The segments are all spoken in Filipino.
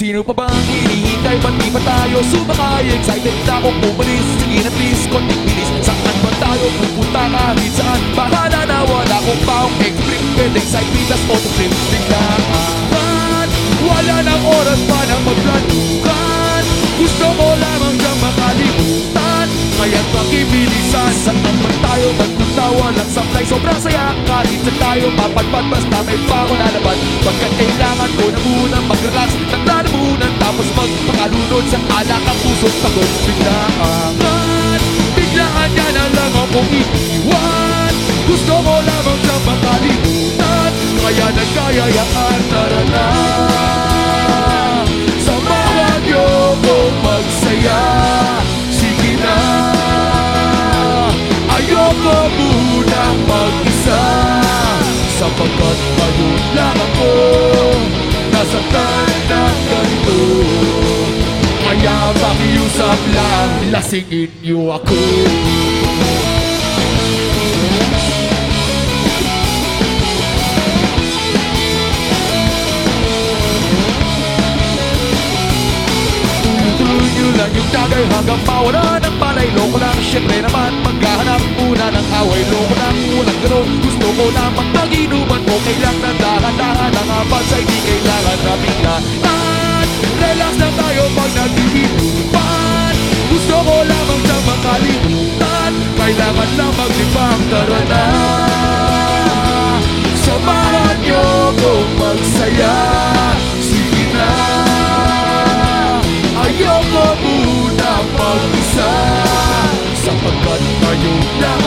Sino pa bang hinihintay? Ba't di pa tayo sumakay? Excited na akong pumalis Sige na please, konting bilis Saan ba tayo pupunta kahit saan? Bahala na wala akong paong X-Flip Pwedeng side pitas o trip Biglaan Wala Supply Sobrang saya. Kahit sa tayo Mapadpad basta may laban. Pagkat kailangan ko na muna mag-relax Nagdalamunan tapos magpakalunod Sa alak ang puso't pagod Biglaan Biglaan niya na lang akong iiwan Gusto ko lamang siyang makalimutan Kaya nagkayayaan Tara na ganito Kaya pakiusap lang Lasingin niyo ako. Lang yung dagay hanggang mawala ng palay. Loko lang, syempre naman Maghahanap muna ng away. Loko lang, walang ganun Gusto ko lamang mag-inuman Okay lang na dahan-dahan Ang abansay di kailangan na Relax lang nag-iinuman Gusto ko lamang siyang makalimutan Kailangan lang maglibang Tara na Samahan niyo ko magsaya. Sige na. Ayoko muna mag-isa. Sapagkat ngayon lang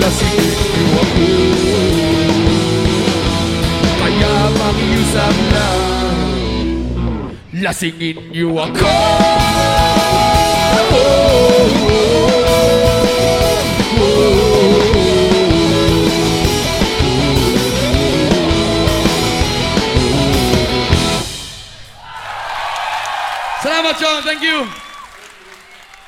lang Lasingin niyo ako Kaya pakiusap lang Lasingin niyo ako Salamat, John. Thank you.